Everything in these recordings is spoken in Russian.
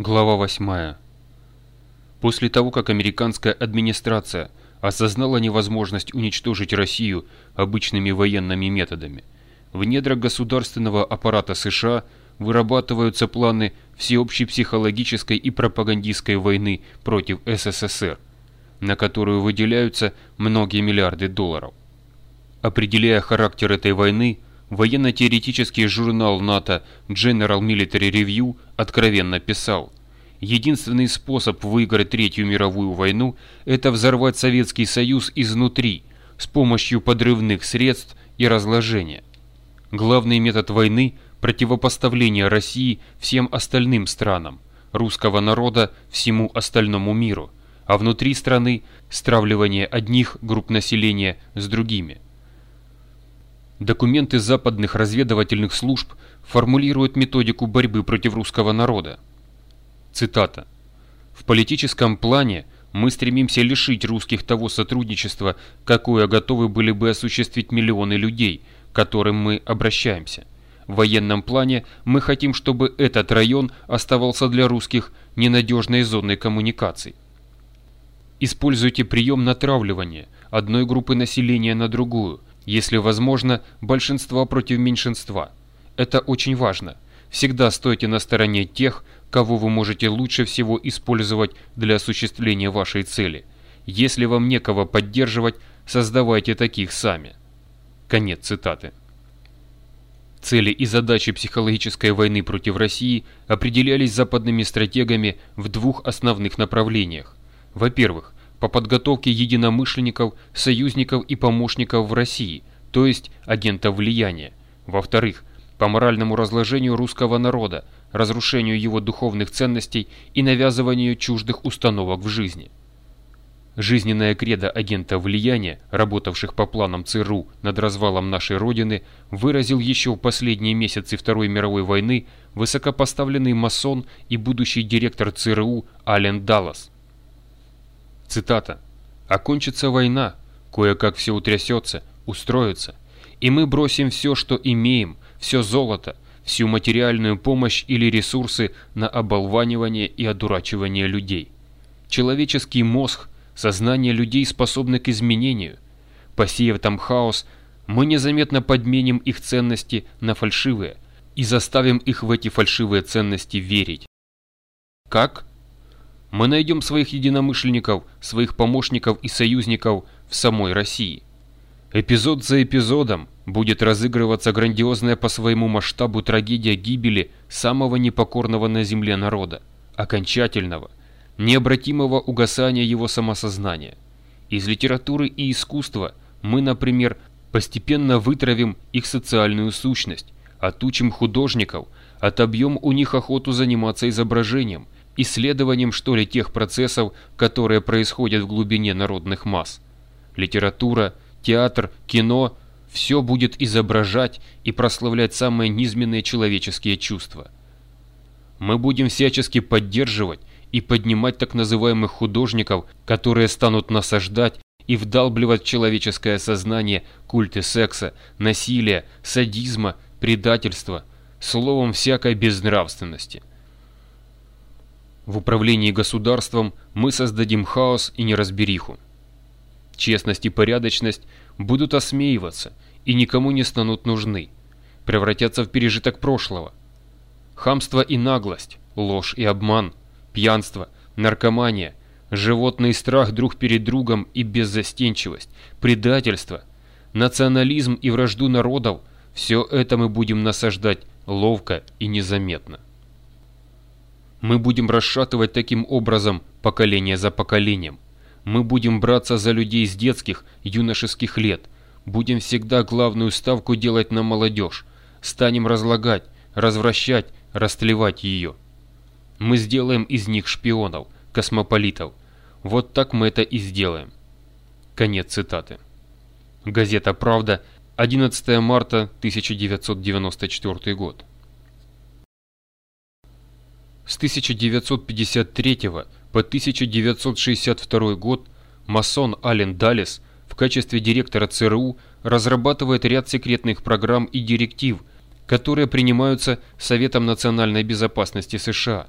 Глава 8. После того, как американская администрация осознала невозможность уничтожить Россию обычными военными методами, в недрах государственного аппарата США вырабатываются планы всеобщей психологической и пропагандистской войны против СССР, на которую выделяются многие миллиарды долларов. Определяя характер этой войны, Военно-теоретический журнал НАТО General Military Review откровенно писал, единственный способ выиграть Третью мировую войну – это взорвать Советский Союз изнутри с помощью подрывных средств и разложения. Главный метод войны – противопоставление России всем остальным странам, русского народа всему остальному миру, а внутри страны – стравливание одних групп населения с другими – Документы западных разведывательных служб формулируют методику борьбы против русского народа. Цитата. «В политическом плане мы стремимся лишить русских того сотрудничества, какое готовы были бы осуществить миллионы людей, к которым мы обращаемся. В военном плане мы хотим, чтобы этот район оставался для русских ненадежной зоной коммуникаций. Используйте прием натравливания одной группы населения на другую – если возможно, большинства против меньшинства. Это очень важно. Всегда стойте на стороне тех, кого вы можете лучше всего использовать для осуществления вашей цели. Если вам некого поддерживать, создавайте таких сами. Конец цитаты. Цели и задачи психологической войны против России определялись западными стратегами в двух основных направлениях. Во-первых, по подготовке единомышленников, союзников и помощников в России, то есть агентов влияния. Во-вторых, по моральному разложению русского народа, разрушению его духовных ценностей и навязыванию чуждых установок в жизни. Жизненная кредо агента влияния, работавших по планам ЦРУ над развалом нашей Родины, выразил еще в последние месяцы Второй мировой войны высокопоставленный масон и будущий директор ЦРУ Ален Даллас – Цитата. «Окончится война, кое-как все утрясется, устроится, и мы бросим все, что имеем, все золото, всю материальную помощь или ресурсы на оболванивание и одурачивание людей. Человеческий мозг, сознание людей способны к изменению. Посеяв там хаос, мы незаметно подменим их ценности на фальшивые и заставим их в эти фальшивые ценности верить. Как? Мы найдем своих единомышленников, своих помощников и союзников в самой России. Эпизод за эпизодом будет разыгрываться грандиозная по своему масштабу трагедия гибели самого непокорного на земле народа, окончательного, необратимого угасания его самосознания. Из литературы и искусства мы, например, постепенно вытравим их социальную сущность, отучим художников, отобьем у них охоту заниматься изображением – исследованием, что ли, тех процессов, которые происходят в глубине народных масс. Литература, театр, кино – все будет изображать и прославлять самые низменные человеческие чувства. Мы будем всячески поддерживать и поднимать так называемых художников, которые станут насаждать и вдалбливать в человеческое сознание культы секса, насилия, садизма, предательства, словом всякой безнравственности. В управлении государством мы создадим хаос и неразбериху. Честность и порядочность будут осмеиваться и никому не станут нужны, превратятся в пережиток прошлого. Хамство и наглость, ложь и обман, пьянство, наркомания, животный страх друг перед другом и беззастенчивость, предательство, национализм и вражду народов – все это мы будем насаждать ловко и незаметно. Мы будем расшатывать таким образом поколение за поколением. Мы будем браться за людей с детских, юношеских лет. Будем всегда главную ставку делать на молодежь. Станем разлагать, развращать, растлевать ее. Мы сделаем из них шпионов, космополитов. Вот так мы это и сделаем. Конец цитаты. Газета «Правда», 11 марта 1994 год. С 1953 по 1962 год масон Ален Даллес в качестве директора ЦРУ разрабатывает ряд секретных программ и директив, которые принимаются Советом национальной безопасности США.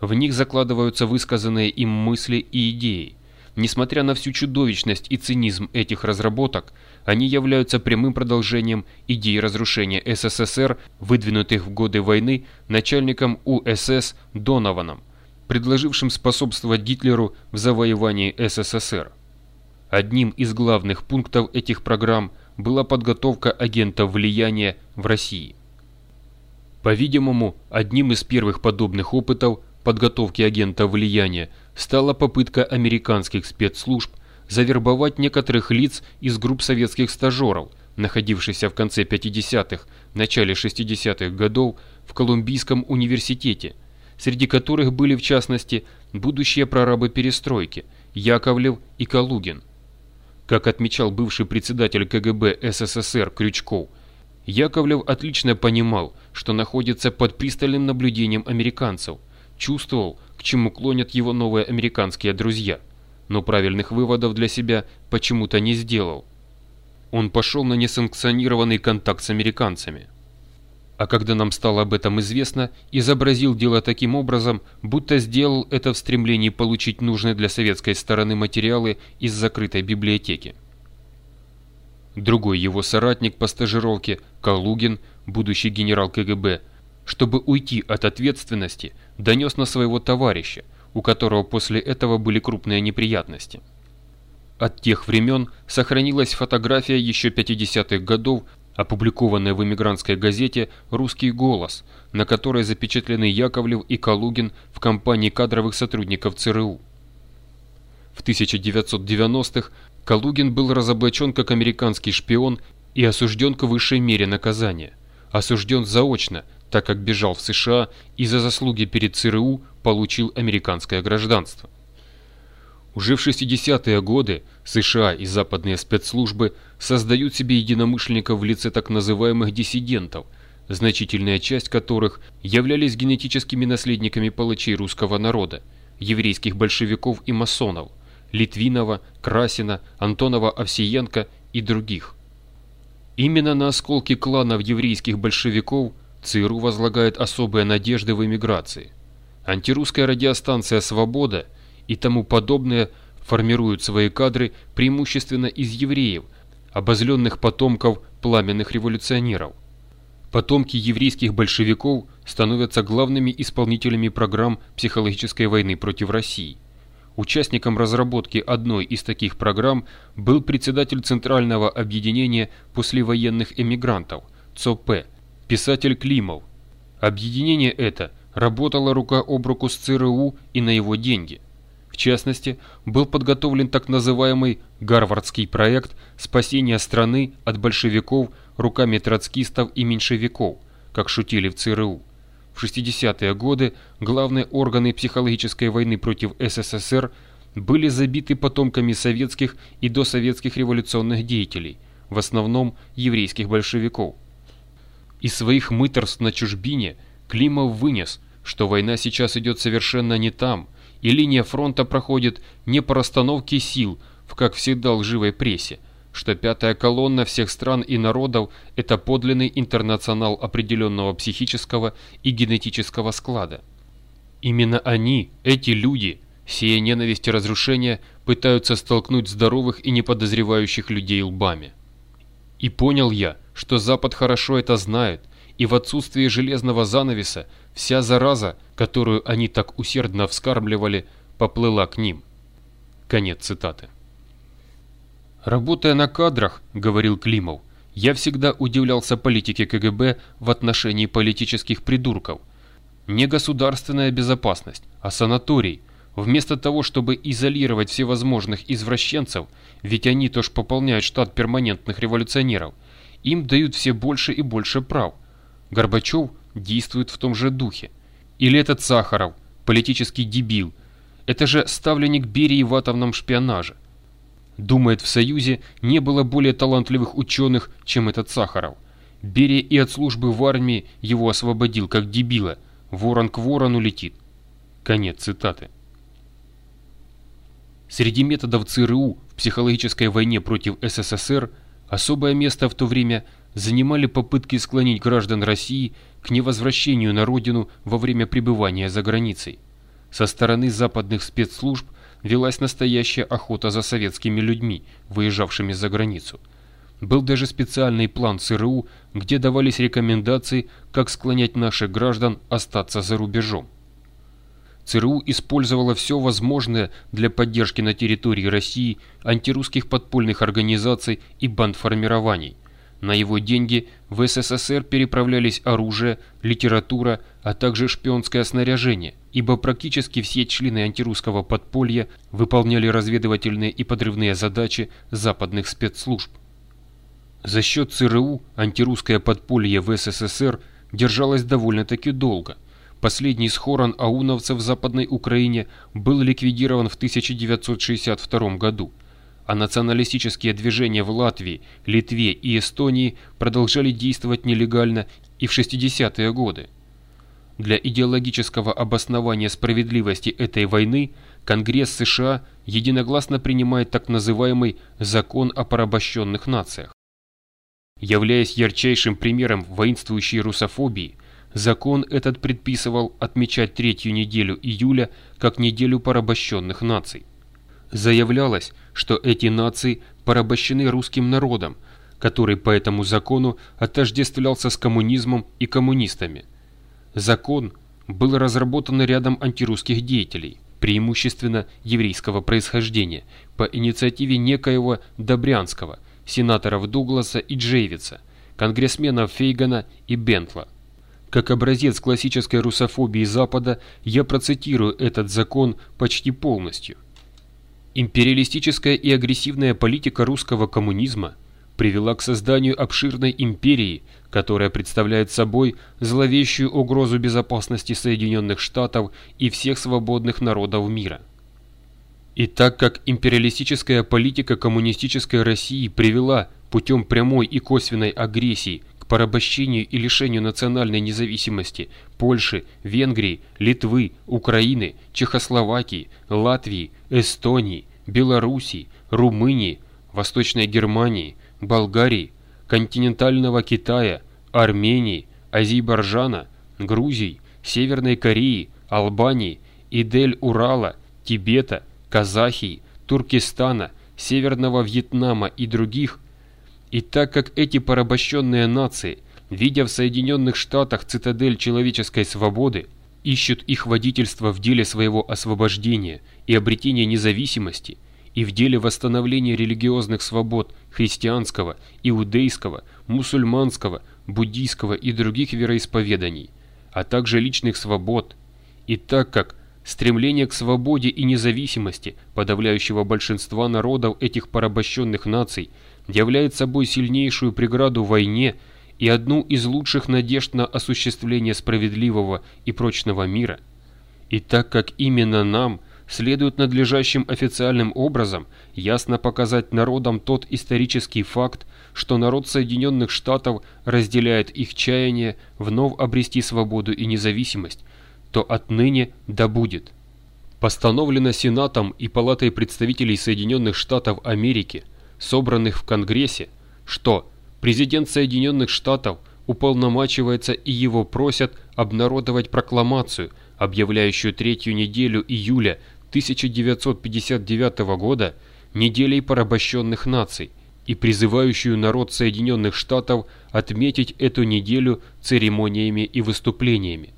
В них закладываются высказанные им мысли и идеи. Несмотря на всю чудовищность и цинизм этих разработок, они являются прямым продолжением идей разрушения СССР, выдвинутых в годы войны начальником УСС Донованом, предложившим способствовать Гитлеру в завоевании СССР. Одним из главных пунктов этих программ была подготовка агентов влияния в России. По-видимому, одним из первых подобных опытов подготовки агентов влияния стала попытка американских спецслужб завербовать некоторых лиц из групп советских стажеров, находившихся в конце 50-х, начале 60-х годов в Колумбийском университете, среди которых были в частности будущие прорабы перестройки Яковлев и Калугин. Как отмечал бывший председатель КГБ СССР Крючков, Яковлев отлично понимал, что находится под пристальным наблюдением американцев, чувствовал, к чему клонят его новые американские друзья, но правильных выводов для себя почему-то не сделал. Он пошел на несанкционированный контакт с американцами. А когда нам стало об этом известно, изобразил дело таким образом, будто сделал это в стремлении получить нужные для советской стороны материалы из закрытой библиотеки. Другой его соратник по стажировке, Калугин, будущий генерал КГБ, чтобы уйти от ответственности, донес на своего товарища, у которого после этого были крупные неприятности. От тех времен сохранилась фотография еще 50-х годов, опубликованная в эмигрантской газете «Русский голос», на которой запечатлены Яковлев и Калугин в компании кадровых сотрудников ЦРУ. В 1990-х Калугин был разоблачен как американский шпион и осужден к высшей мере наказания. Осужден заочно, так как бежал в США и за заслуги перед ЦРУ получил американское гражданство. Уже в 60-е годы США и западные спецслужбы создают себе единомышленников в лице так называемых диссидентов, значительная часть которых являлись генетическими наследниками палачей русского народа, еврейских большевиков и масонов, Литвинова, Красина, Антонова Овсиенко и других. Именно на осколки кланов еврейских большевиков ЦРУ возлагает особые надежды в эмиграции. Антирусская радиостанция «Свобода» и тому подобное формируют свои кадры преимущественно из евреев, обозленных потомков пламенных революционеров. Потомки еврейских большевиков становятся главными исполнителями программ психологической войны против России – Участником разработки одной из таких программ был председатель Центрального объединения послевоенных эмигрантов, ЦОП, писатель Климов. Объединение это работало рука об руку с ЦРУ и на его деньги. Частности, был подготовлен так называемый «Гарвардский проект спасения страны от большевиков руками троцкистов и меньшевиков», как шутили в ЦРУ. В 60-е годы главные органы психологической войны против СССР были забиты потомками советских и досоветских революционных деятелей, в основном еврейских большевиков. Из своих мыторств на чужбине Климов вынес, что война сейчас идет совершенно не там, и линия фронта проходит не по расстановке сил в, как всегда, лживой прессе, что пятая колонна всех стран и народов – это подлинный интернационал определенного психического и генетического склада. Именно они, эти люди, сея ненависть и разрушение, пытаются столкнуть здоровых и неподозревающих людей лбами. И понял я, что Запад хорошо это знает, и в отсутствии железного занавеса вся зараза, которую они так усердно вскармливали, поплыла к ним. Конец цитаты. «Работая на кадрах, — говорил Климов, — я всегда удивлялся политике КГБ в отношении политических придурков. Не государственная безопасность, а санаторий. Вместо того, чтобы изолировать всевозможных извращенцев, ведь они тоже пополняют штат перманентных революционеров, им дают все больше и больше прав. Горбачев действует в том же духе. Или этот Сахаров, политический дебил. Это же ставленник Берии в атомном шпионаже. Думает, в Союзе не было более талантливых ученых, чем этот Сахаров. Берия и от службы в армии его освободил, как дебила. Ворон к ворону летит. Конец цитаты. Среди методов ЦРУ в психологической войне против СССР особое место в то время занимали попытки склонить граждан России к невозвращению на родину во время пребывания за границей. Со стороны западных спецслужб велась настоящая охота за советскими людьми, выезжавшими за границу. Был даже специальный план ЦРУ, где давались рекомендации, как склонять наших граждан остаться за рубежом. ЦРУ использовала все возможное для поддержки на территории России антирусских подпольных организаций и бандформирований. На его деньги в СССР переправлялись оружие, литература, а также шпионское снаряжение, ибо практически все члены антирусского подполья выполняли разведывательные и подрывные задачи западных спецслужб. За счет ЦРУ антирусское подполье в СССР держалось довольно-таки долго. Последний схорон ауновцев в Западной Украине был ликвидирован в 1962 году, а националистические движения в Латвии, Литве и Эстонии продолжали действовать нелегально и в 60-е годы. Для идеологического обоснования справедливости этой войны Конгресс США единогласно принимает так называемый «Закон о порабощенных нациях». Являясь ярчайшим примером воинствующей русофобии, закон этот предписывал отмечать третью неделю июля как неделю порабощенных наций. Заявлялось, что эти нации порабощены русским народом, который по этому закону отождествлялся с коммунизмом и коммунистами. Закон был разработан рядом антирусских деятелей, преимущественно еврейского происхождения, по инициативе некоего Добрянского – сенаторов Дугласа и Джейвица, конгрессменов Фейгана и Бентла. Как образец классической русофобии Запада я процитирую этот закон почти полностью. Империалистическая и агрессивная политика русского коммунизма привела к созданию обширной империи, которая представляет собой зловещую угрозу безопасности Соединенных Штатов и всех свободных народов мира. И так как империалистическая политика коммунистической России привела путем прямой и косвенной агрессии порабощению и лишению национальной независимости Польши, Венгрии, Литвы, Украины, Чехословакии, Латвии, Эстонии, Белоруссии, Румынии, Восточной Германии, Болгарии, континентального Китая, Армении, Азербайджана, Грузии, Северной Кореи, Албании, Идель-Урала, Тибета, Казахии, Туркестана, Северного Вьетнама и других, и так как эти порабощенные нации, видя в Соединенных Штатах цитадель человеческой свободы, ищут их водительство в деле своего освобождения и обретения независимости и в деле восстановления религиозных свобод христианского, иудейского, мусульманского, буддийского и других вероисповеданий, а также личных свобод, и так как Стремление к свободе и независимости подавляющего большинства народов этих порабощенных наций является собой сильнейшую преграду войне и одну из лучших надежд на осуществление справедливого и прочного мира. И так как именно нам следует надлежащим официальным образом ясно показать народам тот исторический факт, что народ Соединенных Штатов разделяет их чаяние вновь обрести свободу и независимость, то отныне да будет. Постановлено Сенатом и Палатой представителей Соединенных Штатов Америки, собранных в Конгрессе, что президент Соединенных Штатов уполномачивается и его просят обнародовать прокламацию, объявляющую третью неделю июля 1959 года неделей порабощенных наций и призывающую народ Соединенных Штатов отметить эту неделю церемониями и выступлениями.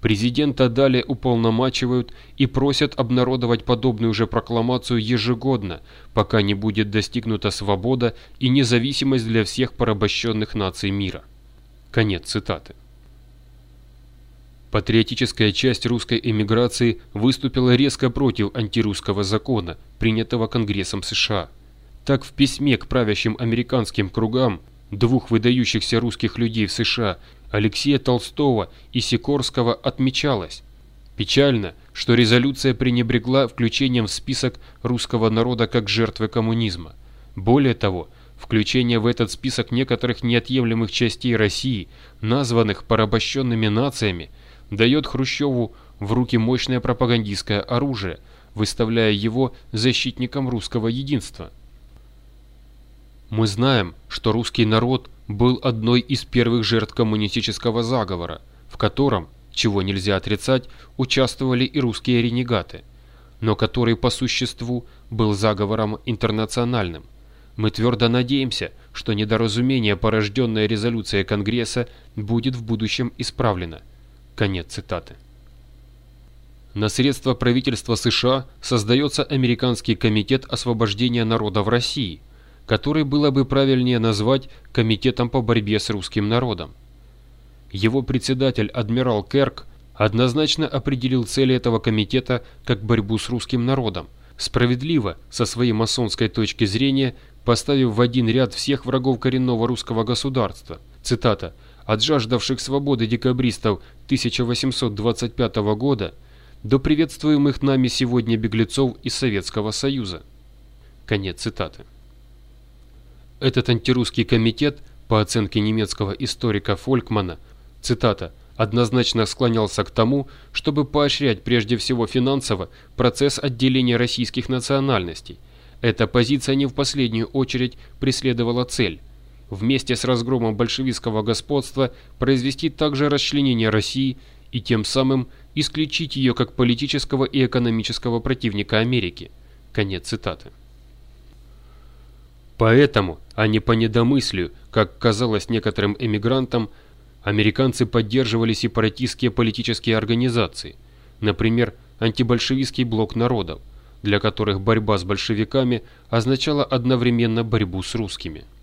Президента далее уполномачивают и просят обнародовать подобную же прокламацию ежегодно, пока не будет достигнута свобода и независимость для всех порабощенных наций мира. Конец цитаты. Патриотическая часть русской эмиграции выступила резко против антирусского закона, принятого Конгрессом США. Так в письме к правящим американским кругам двух выдающихся русских людей в США Алексея Толстого и Сикорского отмечалось. Печально, что резолюция пренебрегла включением в список русского народа как жертвы коммунизма. Более того, включение в этот список некоторых неотъемлемых частей России, названных порабощенными нациями, дает Хрущеву в руки мощное пропагандистское оружие, выставляя его защитником русского единства. Мы знаем, что русский народ был одной из первых жертв коммунистического заговора, в котором чего нельзя отрицать, участвовали и русские ренегаты, но который по существу был заговором интернациональным. Мы твердо надеемся, что недоразумение, порожденное резолюцией Конгресса, будет в будущем исправлено. Конец цитаты. На средства правительства США создается Американский комитет освобождения народа в России, который было бы правильнее назвать Комитетом по борьбе с русским народом. Его председатель адмирал Керк однозначно определил цели этого комитета как борьбу с русским народом, справедливо, со своей масонской точки зрения, поставив в один ряд всех врагов коренного русского государства. Цитата. «От жаждавших свободы декабристов 1825 года – до приветствуемых нами сегодня беглецов из Советского Союза. Конец цитаты. Этот антирусский комитет, по оценке немецкого историка Фолькмана, цитата, однозначно склонялся к тому, чтобы поощрять прежде всего финансово процесс отделения российских национальностей. Эта позиция не в последнюю очередь преследовала цель – вместе с разгромом большевистского господства произвести также расчленение России и тем самым исключить ее как политического и экономического противника Америки. Конец цитаты. Поэтому, а не по недомыслию, как казалось некоторым эмигрантам, американцы поддерживали сепаратистские политические организации, например, антибольшевистский блок народов, для которых борьба с большевиками означала одновременно борьбу с русскими –